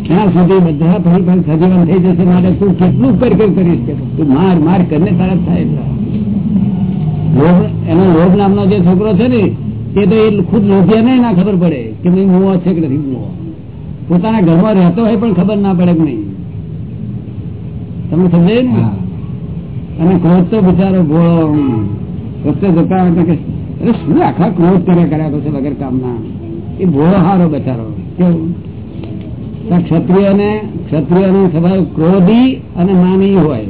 ત્યાં સુધી બધા ફરી ફરી સજીવન થઈ જશે માટે તું કેટલું કરી કરી કરીશ કે તું માર માર કરીને તારા થાય એનો લોભ નામનો જે છોકરો છે ને એ તો એ ખુદ લોભિયાને ના ખબર પડે કે ભાઈ મુવો છે કે નથી મુવો પોતાના ઘરમાં રહેતો હોય પણ ખબર ના પડે કે નહીં. તમે સમજાય ને? અને ક્રોધ તો બિચારો ભોળો રસ્તે જતા કે અરે શું આખા ક્રોધ કર્યા કર્યા છે વગર કામના? એ ભોળો હારો બચારો. કેવું? ક્ષત્રિયોને ક્ષત્રિયોનો સ્વભાવ ક્રોધી અને માની હોય.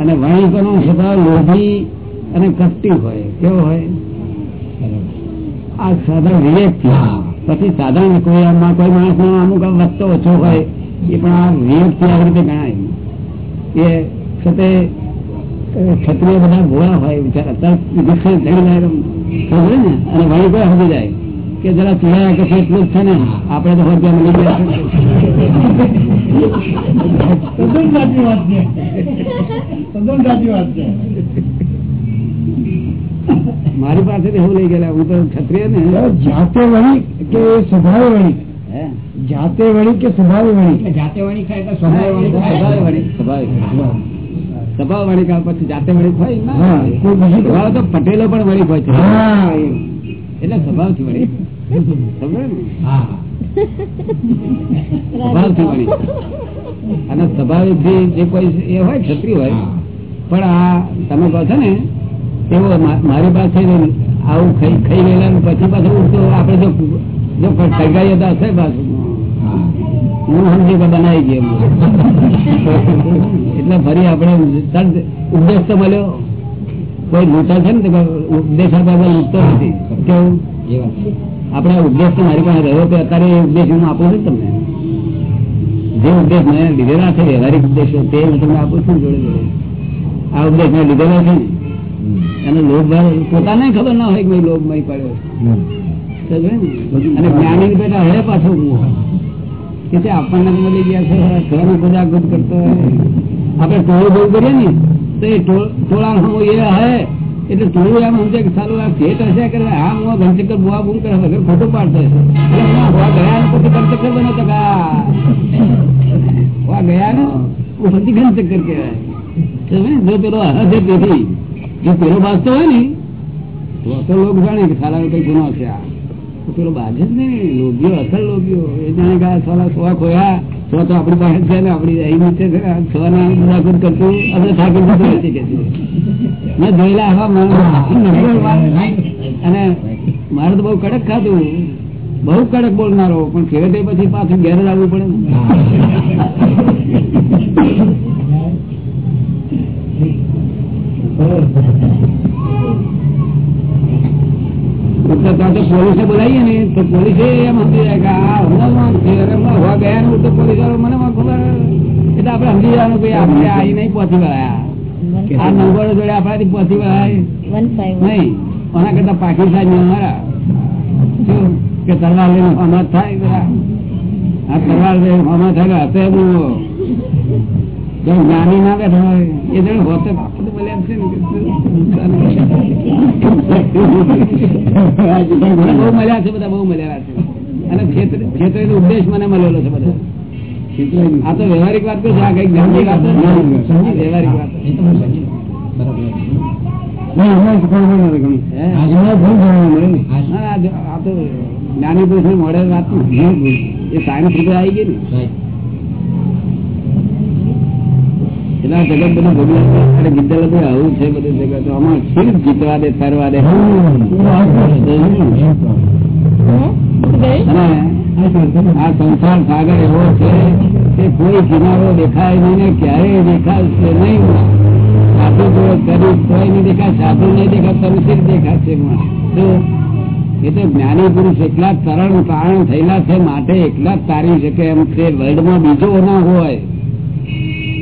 અને વણિકોનો સ્વભાવ લોભી અને કપટી હોય, કેવો હોય? આ સાધન વિવેક પછી સાધારણ કોઈ આમાં કોઈ માણસ નો અમુક વસ્તો ઓછો હોય, એ પણ આ વિવેકથી આવી રીતે ગણાય. એ છતે ક્ષત્રિય બધા ભોળા હોય બિચારા ને? અને વણિકો સમજી જાય કે જરા ચૂડાયા કે એટલું જ છે ને? આપણે તો હોદ્યા મળી ગયા વાત છે. વાત છે. મારી પાસે એવું લઈ ગયેલા હું તો ક્ષત્રિય ને. જાતે વળી કે સ્વભાવે વળી? જાતે વળી કે સ્વભાવે વળી? જાતે વણી ખાય એટલે સ્વભાવ વણી સ્વભાવ વળી, સ્વભાવ. સ્વભાવ વળી કાં પછી જાતે વળી હોય સ્વભાવ તો પટેલો પણ વળી હોય છે. એટલે સ્વભાવથી વળી. સમજો ને? હા. સ્વભાવથી વળી. અને સ્વભાવથી જે કોઈ એ હોય ક્ષત્રિય હોય પણ આ તમે કહો છો ને એવો મારી પાસે આવું ખાઈ ખાઈ ગયેલા પછી પાછું ઉડતો આપડે જો જો હતા હશે પાછું. હું સમજી કે બનાવી ગયો એટલે ફરી આપણે ઉપદેશ તો મળ્યો. કોઈ મોટા છે ને ઉપદેશ આપ્યા વગર નથી. કેવું? આપણે ઉપદેશ તો મારી પાસે રહ્યો કે અત્યારે એ ઉપદેશ હું આપું છું તમને? જે ઉપદેશ મેં લીધેલા છે વ્યવહારિક ઉપદેશો તે હું તમને આપું છું જોડે જોડે આ ઉપદેશ મેં લીધેલા છે ને? એનો લોભ પોતાને ખબર ના હોય કે ભાઈ લોભ મય પડ્યો અને જ્ઞાની બેટા હવે પાછો કે તે આપણને મળી ગયા છે ઘર બધા ગુદ કરતો આપણે ટોળું બહુ કરીએ ને તો એ ટોળા હમ એ હે. એટલે થોડું એમ સમજે કે સારું આ ભેટ હશે કે આ હું ઘનચક્કર બુઆ બૂમ કરે વગર ખોટું પાડતો હશે. ગયા ને પછી ઘનચક્કર બન્યો તો ગયા ને ઘનચક્કર કહેવાય. ને? જો પેલો હશે તેથી જો પેલો બાજતો હોય ને, તો અસલ લોક જાણે કે સારા કઈ ગુનો છે આ. પેલો બાજ જ નહીં, લોભીઓ, અસલ લોભીઓ. એ જાણે કે આ સોવા ખોયા, સો તો આપણી પાસે છે ને, આપણી અહીં નીચે છે આ ના મુલાકાત કરતું આપણે ઠાકોર જતું નથી કે મેં જોયેલા આવા અને મારે તો બહુ કડક ખાતું બહુ કડક બોલનારો, પણ છેવટે પછી પાછું ઘેર લાવવું પડે પોલીસે બોલાવીએ ને તો પોલીસે એમ સમજી જાય કે આ હમણાં છે અરે હમણાં હોવા ગયા ને તો પોલીસ મને ખબર એટલે આપડે સમજી જવાનું કે આપણે અહીં નહીં પહોંચી વળાયા. આ નંબરો જોડે આપણાથી પહોંચી વળાય. નહીં આના કરતા પાકિસ્તાન અમારા. શું? કે તરવાર લઈને હમત થાય બધા આ તરવાર લઈને હમત થાય હશે જ્ઞાની ના બેઠા હોય એ જણ હોતે છે ને બહુ મળ્યા છે બધા બહુ મળ્યા છે. અને ક્ષેત્ર ક્ષેત્રનો ઉપદેશ મને મળેલો છે બધા આ તો વ્યવહારિક વાત છું આ કંઈક જ્ઞાનની વાત વ્યવહારિક વાત ને. ના, ના, જ્ઞાની પુરુષ મોડે વાત એ સાયન્સ રીતે આવી ગઈ ને. એટલે આ જગત બધું ભોગવે છે. બધું આવું છે બધું જગત. આમાં શી જીતવા દે ફરવા દે? આ સંસાર સાગર એવો છે કે કોઈ કિનારો દેખાય નહીં ને ક્યારેય દેખાશે નહીં. સાધુ જો કરી કોઈ નહીં દેખાય સાધુ નહીં દેખાય તમે શીર દેખાશે એટલે જ્ઞાની પુરુષ એકલા તરણ તારણ થયેલા છે માટે એકલા જ તારી શકે એમ છે. વર્લ્ડમાં બીજો ના હોય.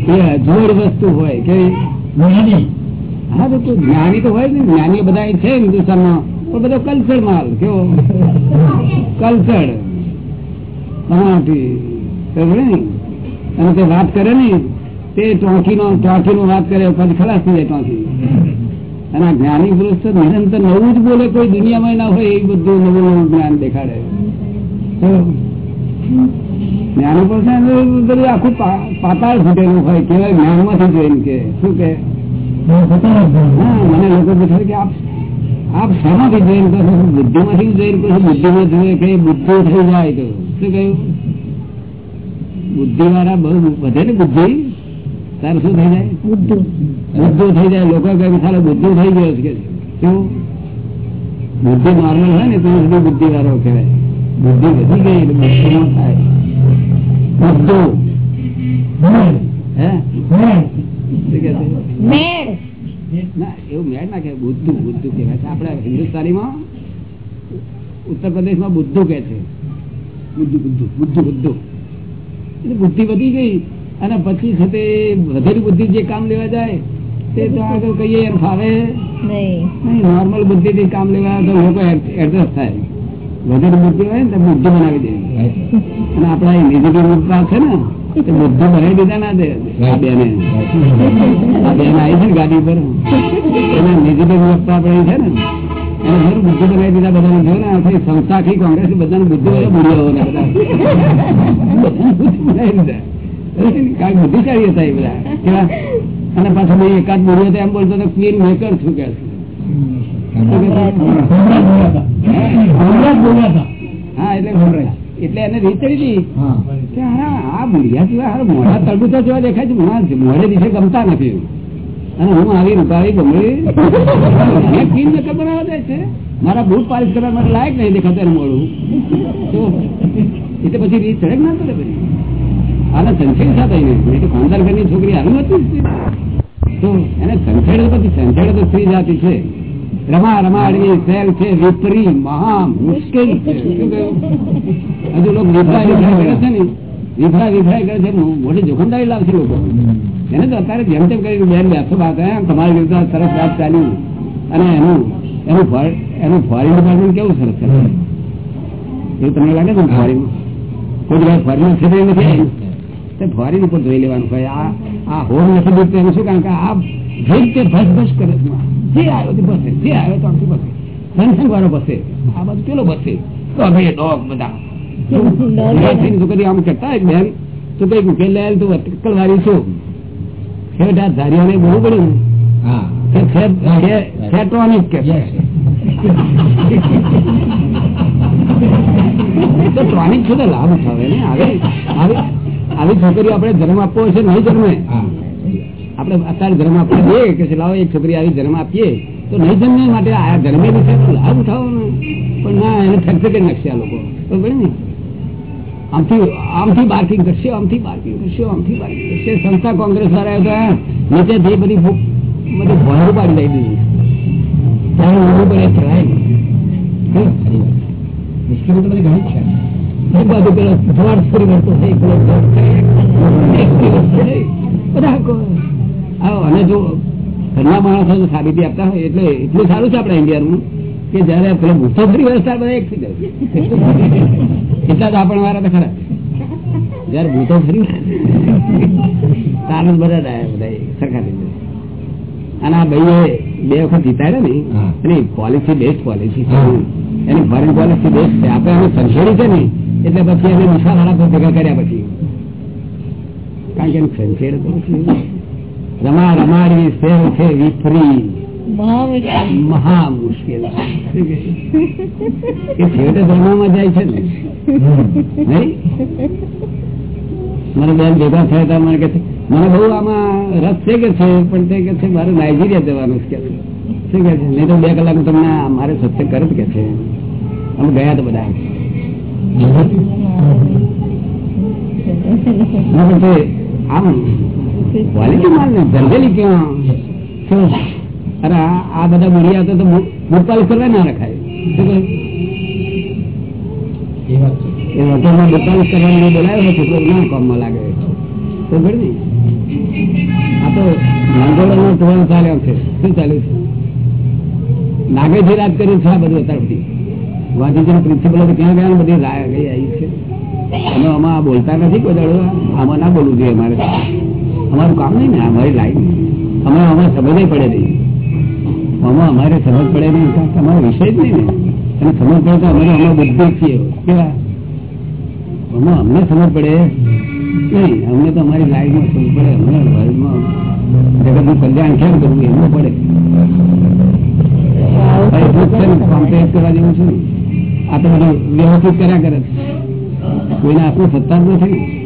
એ અજોડ વસ્તુ હોય કે હા, તો જ્ઞાની તો હોય ને. જ્ઞાની બધા છે હિન્દુસ્તાનમાં પણ બધો કલ્ચર માલ, કેવો? કલ્ચર. અને તે વાત કરે ને, તે ટોંકી નો ટોંકી નો વાત કરે, પછી ખલાસ થઈ જાય ટોંકી. અને આ જ્ઞાની પુરુષ તો નિરંતર નવું જ બોલે, કોઈ દુનિયામાં ના હોય, એ બધું નવું નવું જ્ઞાન દેખાડે. જ્ઞાની પણ બધું આખું પાતાળ ફૂટેલું હોય કેવાય જ્ઞાનમાંથી જોઈને કે શું કે? મને લોકો પૂછે કે આપ આપ શામાંથી જોઈને કહો છો? બુદ્ધિમાંથી જોઈને કહો બુદ્ધિ બુદ્ધિમાં જોઈએ કે બુદ્ધિ થઈ જાય તો. શું કહ્યું? બુદ્ધિ વાળા બહુ વધે ને બુદ્ધિ? તારે શું થઈ જાય? બુદ્ધુ. બુદ્ધુ થઈ જાય. લોકો કહે કે સાલો બુદ્ધુ થઈ ગયો છે. કેવું બુદ્ધિ નોર્મલ હોય ને તો બુદ્ધિ વાળો કહેવાય. બુદ્ધિ વધી ગઈ એટલે બુદ્ધિ નો થાય. બુદ્ધુ હિન્દુસ્તાની માં. ઉત્તર પ્રદેશ મેળ ના એવું મેળ ના કહેવાય. બુદ્ધુ કે છે. બુદ્ધુ બુદ્ધુ બુદ્ધુ બુદ્ધુ બુદ્ધુ. એટલે બુદ્ધિ વધી ગઈ અને પછી સાથે વધેલી બુદ્ધિ જે કામ લેવા જાય તે તો આગળ કહીએ એમ ફાવે. નહીં. નોર્મલ બુદ્ધિ થી કામ લેવા તો લોકો એડજસ્ટ થાય. વધેલી બુદ્ધિ હોય ને તો બુદ્ધિ બનાવી દે. અને આપણા નેગેટિવ મુદ્દા છે ને. તો બુદ્ધિ બનાવી દીધા ના દે. આ બેને. આ બેન આવી છે ને ગાડી પર. એના નેગેટિવ વસ્તુ આપણે છે ને. એને જરૂર બુદ્ધિ બનાવી દીધા બધાને જોયું ને આખી સંસ્થા આખી કોંગ્રેસ બધાને બુદ્ધિ બધા બધા. કારણ બુદ્ધિશાળી હતા એ બધા કેવા? અને પાછો ભાઈ એકાદ બોલ્યો તો એમ બોલતો હતો ક્વીન મેકર છું? કે હા? એટલે એટલે એને રીત ચડી હતી. કે આ બુઢિયા સિવાય મોઢા તરબૂચા જેવા દેખાય છે મોઢા દિશે ગમતા નથી. અને હું આવી રૂપાળી ગમડી મને ક્વીન મેકર બનાવવા જાય છે. મારા બૂટ પાલિશ કરવા માટે લાયક નહીં દેખાતું એને મોડું તો એટલે પછી રીત ચડે ના ચડે પછી? આને સંછેડ સાથે નહીં ખાનદાર ઘરની છોકરી આવી નથી. તો એને સંછેડે પછી સંખેડ તો સ્ત્રી જાતિ છે. રમા રમાડવી સેલ છે વિપરી મહા મુશ્કેલ છે. હજુ લોકો વિફરા વિફરા કરે છે ને. વિફરા વિફરા કરે છે. મોટી જોખમદારી લાવશે લોકો. એને તો અત્યારે જેમ તેમ કરી બેન બેસો વાત તમારી વિરુદ્ધ સરસ વાત ચાલી. અને એનું એનું ફળ એનું ફોરેન ડિપાર્ટમેન્ટ કેવું સરસ છે? એવું તમને લાગે છે ફોરેન કોઈ જગ્યાએ ફોરેન છેતરી નથી તે ફોરેન ઉપર જોઈ લેવાનું આ આ હોમ નથી દીધું એનું શું? કારણ કે આ જે તે ભસ ભસ કરે છે. જે આવ્યો તે બસે જે આવ્યો તો આમથી બસે. સંસંગ વાળો બસે? આ બધું પેલો બસે. તો અમે ડોગ બધા. વિદ્યાર્થીની છોકરી આમ કહેતા બેન તું કંઈક ઉકેલ લે તું અટકલ વાળી છું? છેવટે આ ધારીઓને બહુ પડ્યું હા. કે છે- છે- છેટવાની જ કે છે. તો ટ્રોનિક છે લાભ ઉઠાવે ને. આવી આવી છોકરીઓ આપણે જન્મ આપવો છે નહીં જન્મે? હા. આપણે અત્યારે ધર્મ આપવા દઈએ કે લાવો એક છોકરી આવી ધર્મ આપીએ, તો નહીં જન્મે માટે આ ધર્મે વિશે લાભ ઉઠાવો પણ ના, એને ફેક્ટ નાખશે આ લોકો. બરાબર ને. આમથી આમથી બાર્કિંગ કરશે, આમથી બાર્કિંગ કરશે, આમથી બાર્કિંગ કરશે. સંસ્થા કોંગ્રેસ વાળા હતા, નીચે જે બધી બધી ભોંયરું પાડી લઈ દીધી ત્યારે ઊભું પડે ચડાય મુશ્કેલી તો બધી ઘણી છે. એક બાજુ પેલો ધોળ ફરી વળતો પેલો ફરી એક ફરી બધા આવો અને જો ઘરના માણસો સાબિતી આપતા હોય એટલે એટલું સારું છે આપણા ઇન્ડિયાનું કે જયારે પેલો ભૂતો ફરી વળતા બધા એક થઈ જાય. એટલા જ આપણ વાળા તો ખરા. જયારે ભૂતો ફરી તારણ બધા ડાયા બધા સરખા થઈ જાય. અને આ ભાઈએ બે વખત જીતાડ્યા ને. એની પોલિસી બેસ્ટ પોલિસી એની ફોરેન પોલિસી બેસ્ટ છે. આપણે અમે સંશોધી છે ને એટલે પછી એને નિશા વાળા ભેગા કર્યા પછી. કારણ કે એનું સંશેડ. રમા રમાડવી સેવ છે વિફરી મહા મુશ્કેલ. એ છેવટે ધર્મમાં જાય છે ને મને બેન ભેગા થયા હતા મને કે મને બહુ આમાં રસ છે કે છે પણ તે કે છે મારે નાઇજીરિયા જવાનું કે છે. શું કે છે નહીં તો બે કલાક તમને મારે સત્ય કરે કે છે. અમે ગયા તો બધા. આમ ક્વોલિટી માલ ને જનરલી ક્યાં? શું? અરે આ આ બધા મૂળિયા તો બુટપાલ કરવા ના રખાય. એ કરવાનું છોકરો ના કામમાં લાગે. તો ખરું ને આ તો નાગોળનો ટોળો ચાલ્યો છે. શું ચાલ્યું છે? નાગેથી રાજ કર્યું છે આ બધું અત્યાર સુધી. ગાંધીજીના પ્રિન્સિપલો ક્યાં ગયા બધી રાય ગઈ આવી છે. અમે આમાં બોલતા નથી કોઈ આમાં ના બોલવું જોઈએ અમારે અમારું કામ નહીં ને, અમારી લાઈન અમે અમારે સમજ નહીં પડે નહીં આમાં અમારે સમજ પડે નહીં અમારો વિષય જ નહીં ને. અને સમજ પડે તો અમારે અમે બુદ્ધિ છીએ. કેવા? અમને સમજ પડે નહીં. અમને તો અમારી લાઈફમાં સમજ પડે. અમારા વર્લ્ડમાં જગતનું કલ્યાણ કેમ કરવું એનું પડે. આ એટલું જ છે ને કોમ્પ્લેટ કરવા જેવું છે. આ તો બધું વ્યવસ્થિત કર્યા કરે કોઈને આપણું સત્તા જ નથી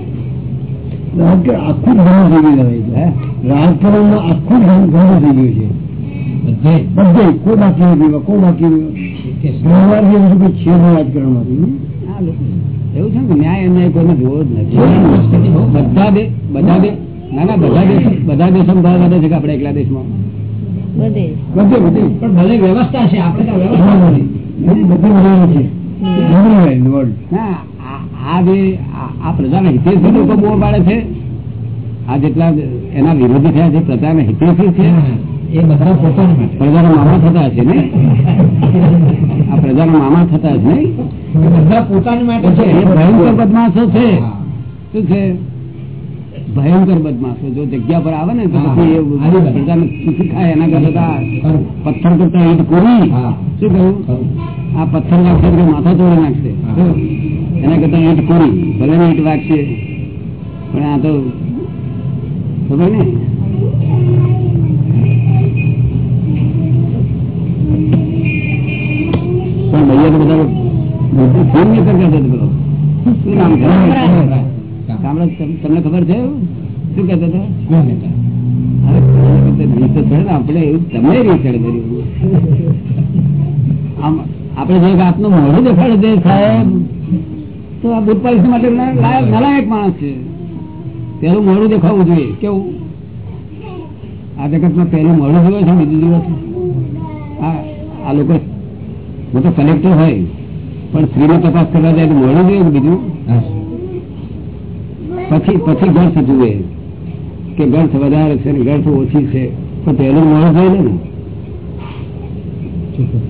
આખું ઘણું થઈ ગયું હવે. રાજકારણમાં આખું ઘણું થઈ ગયું છે. બધે? કોઈ બાકી નથી કોઈ બાકી વ્યવહાર જે બધું છે રાજકારણમાંથી એવું છે ને ન્યાય અન્યાય કોઈને જોવો જ નથી. બધા દે બધા દે ના ના બધા દેશ બધા દેશો ભાવ વધે છે કે આપણે એકલા દેશમાં? બધે. બધે બધે. પણ ભલે વ્યવસ્થા છે આપણે ત્યાં વ્યવસ્થા નથી. બધી બધી છે. આ- જે આ- પ્રજાના હિતેશી લોકો બોર પાડે છે. આ જેટલા એના વિરોધી થયા જે પ્રજાના હિતેશી છે. એ બધા પોતાના પ્રજાના મામા થતા છે ને? આ પ્રજાના મામા થતા હશે બધા પોતાની માટે છે. એ ભયંકર બદમાશો છે. શું છે? ભયંકર બદમાશો. જો જગ્યા પર આવે ને તો પછી એ આવી ખુશી ખાય એના કરતા પથ્થર કરતા ઈટ પૂરી શું કહ્યું? આ પથ્થર તો માથા તોડી નાખશે. એના કરતા ઈટ કોરી. ભલે ને ઈટ વાગશે. પણ આ તો ખબર ને? પણ ભૈયા તો બધા ફોન નહીં કરતા હતા શું નામ છે? તમને ખબર છે શું કહેતા હતા? કોણ હતા? આપણે એવું તમે રીસેડ કર્યું. આપણે જે આપનું મોઢું દેખાડે સાહેબ. તો આ બુદ્ધ પાલિશ માટે નલાયક માણસ છે. પેલું મોડું દેખાવું જોઈએ. કેવું? આ જગતમાં પહેલું મોડું જોયું છે, બીજું દિવસ. આ લોકો તો કલેક્ટર હોય. પણ સ્ત્રીનો તપાસ કરવા જાય મોઢું જોઈએ બીજું? પછી પછી ગર્થ જુએ? કે ગર્થ વધારે છે ગર્થ ઓછી છે. તો પહેલું મોડું જોઈ લે ને?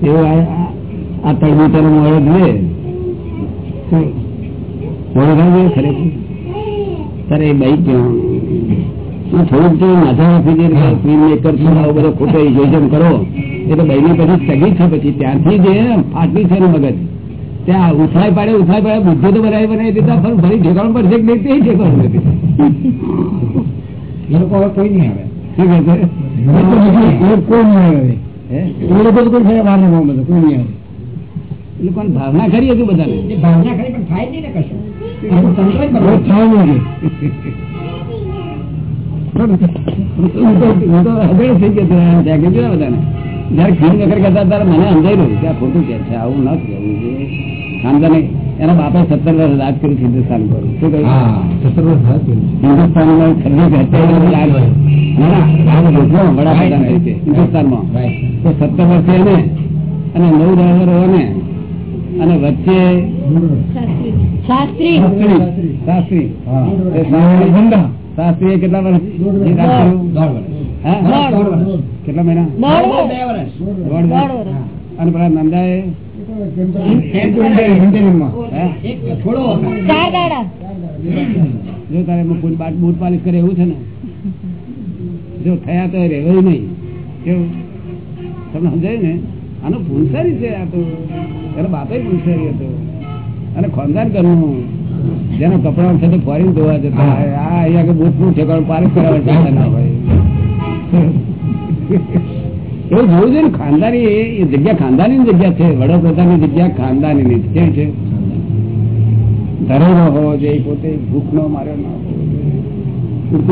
એવું આ- તળબૂચરનું મોડું જોઈએ તો મોડું થાય છે? ખરેખર તારે બાઈક થોડુંક જો મજા આપી દે ફિલ્મ મેકર છો બધો ખોટો ઇગોઇઝમ કરો એ તો બૈરી પછી સગી છે પછી. ત્યાંથી જે ફાટવી છે મગજ ત્યાં ઉથલાઈ પાડે ઉથલાઈ પાડે બુદ્ધિ તો બનાવી બનાવી દીધા પણ ફરી ઠેકાણ પર છે નહીં તે ઠેકાણ નથી. એ લોકો હવે કોઈ નહીં આવે. કોઈ નહીં આવે. એ લોકો તો કોઈ થયા બહાર ના બધું કોઈ નહીં આવે. એ લોકોને ભાવના ખરી હતી બધાને? ભાવના ખરી પણ થાય નહીં ને કશું. એના બાપા સત્તર વર્ષ રાજ કર્યું હિન્દુસ્તાન પર શું. હિન્દુસ્તાનમાં વડાપ્રધાન હિન્દુસ્તાનમાં. તો સત્તર વર્ષે એને અને નવ ડ્રાઈવરો અને વચ્ચે શાસ્ત્રી. શાસ્ત્રી. શાસ્ત્રી. કેટલા વર્ષ? જે. કેટલા મહિના? અને પેલા નંદાએ? તારે બૂટ પાલિશ કરે એવું છે ને? જો થયા તો રહેવાય નહીં. કેવું? તમને સમજાયું ને? આનો ભૂલસારી છે આ તો. એનો બાપે ભૂલસારી હતો. અને ખાનદાન કરવું. જેના કપડા તે ફોરીન ધોવા જતા હોય. આ અહીંયા કે બૂટનું ઠેકાણું પાલિશ કરાવવા જતા ના હોય. એવું જોવું છે ને ખાનદાની એ જગ્યા ખાનદાની ની જગ્યા છે. વડાપ્રધાનની જગ્યા ખાનદાની ની કેમ છે? ધરેલો હોવો જોઈએ પોતે ભૂખ નો માર્યો ના હોવો.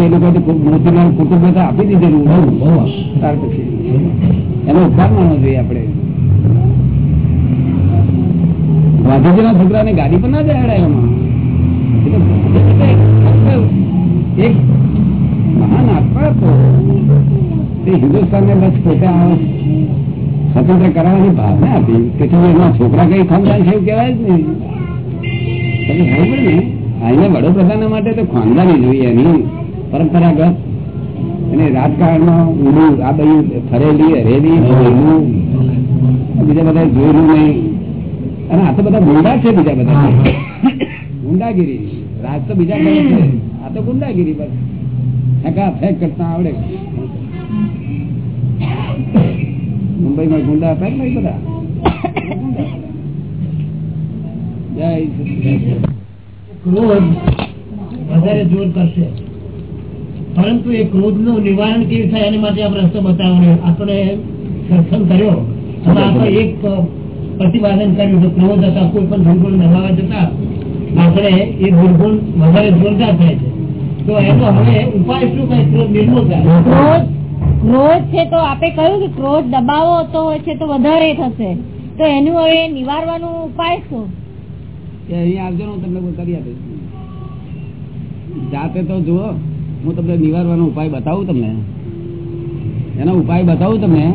એ લોકો મોતીલાલ કુટુંબ તો આપી દીધેલું? બહુ બહુ ત્યાર પછી એનો ઉપકાર માનવો જોઈએ આપણે. છોકરાને ગાડી પણ ના જડાય એમાં. એ તો એક મહાન આત્મા હતો તે હિન્દુસ્તાનને બસ પોતા સ્વતંત્ર કરાવવાની ભાવના હતી તેથી એના છોકરા કઈ ખાનદાન છે એવું કહેવાય જ નહીં. તમે ખબર ને. વડોપ્રધાન માટે તો ખાનદાની જોઈએ, એની પરંપરાગત. અને રાજકારણમાં આ બધું ફરેલી, હરેલી બીજા બધા જોયેલું નહીં. અને આ તો બધા ગુંડા છે બીજા બધા. ગુંડાગીરી. રાજ તો બીજા કરે છે. આ તો ગુંડાગીરી બસ. ફેંકા ફેંક કરતા આવડે. મુંબઈમાં ગુંડા ફેંક ને બધા? જય ક્રોધ વધારે જોર કરશે. પરંતુ એ ક્રોધનું નિવારણ કેવી થાય એની માટે આપણે રસ્તો બતાવવાનો. આપણે સત્સંગ કર્યો. એક પ્રતિપાદન કર્યું કે ક્રોધ હતા કોઈ પણ દુર્ગુણ નભાવા જતા આપણે એ દુર્ગુણ વધારે જોરદાર થાય છે. તો એનો હવે ઉપાય શું કઈ ક્રોધ નિર્મૂળ થાય. ક્રોધ? ક્રોધ છે તો આપે કહ્યું કે ક્રોધ દબાવો તો હોય છે તો વધારે થશે. તો એનું હવે નિવારવાનો ઉપાય શું? અહીંયા આવજો હું તમને કોઈ કરી આપીશ. જાતે તો જુઓ હું તમને નિવારવાનો ઉપાય બતાવું તમને. એનો ઉપાય બતાવું તમને.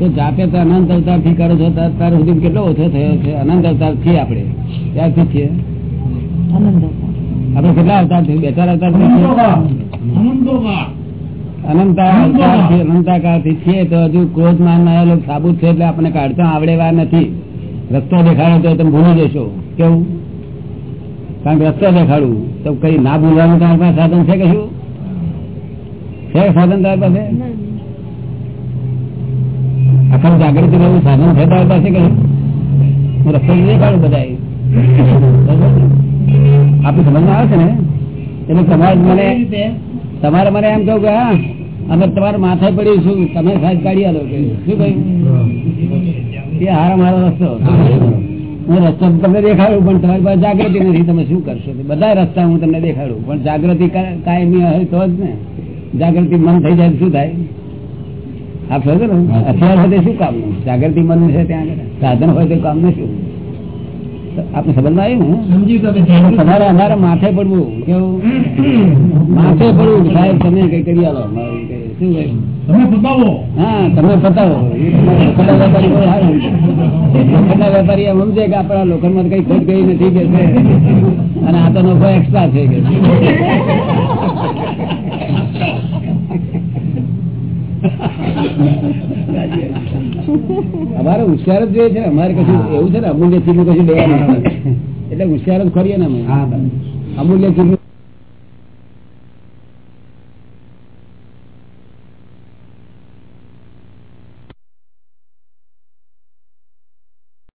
તો જાતે તો અનંત અવતારથી કરો છો અત્યાર સુધી કેટલો ઓછો થયો છે? અનંત અવતારથી આપણે. ક્યારથી છીએ? આપડે કેટલા અવતાર થયું? બે ચાર અવતાર છીએ તો હજુ ક્રોધ લોકો સાબુત છે એટલે આપણને કાઢતા આવડેવા નથી. રસ્તો દેખાડો તો તમે ભૂલી જશો. કેવું? કારણ કે રસ્તો દેખાડું તો કઈ ના ભૂલવાનું તમારી પાસે સાધન છે કશું? છે સાધન તારી પાસે? અખંડ જાગૃતિ રહેવું સાધન છે તારી પાસે કે રસ્તો નહીં દેખાડું બધા આપણી સમજમાં આવે છે ને? એટલે તમારે મને તમારે મને એમ કહું કે, હા, અમે તમારા માથે પડીશું તમે સાહેબ કાઢી આલો. શું કહ્યું? એ હારા મારો રસ્તો. રસ્તો તમને દેખાડું, પણ તમારી પાસે જાગૃતિ નથી. તમે શું કરશો? બધા રસ્તા હું તમને દેખાડું. પણ જાગૃતિ કાયમી હોય તો જ ને. જાગૃતિ મન થઈ જાય શું થાય? આપ સમજો ને? હથિયાર હોય શું કામનું જાગૃતિ મન છે ત્યાં સાધન હોય તો કામનું શું? આપણે સંબંધ આવ્યું ને તમારે અમારે માથે પડવું કેવું? માથે પડવું સાહેબ તમે કઈ કરી આલો. શું તમે હા તમે લોખંડના વેપારી. લોખંડના વેપારી એમ સમજે કે આપણા લોખંડમાં કઈ ખોટ ગઈ નથી કે અને આ તો નફો એક્સ્ટ્રા છે કે છે. અમારે હોશિયાર જ જોઈએ છે ને. અમારે કશું એવું છે ને અમૂલ્ય ચીજ કશું લેવાનું એટલે હોશિયાર જ ખરીએ ને અમે. અમૂલ્ય ચીજ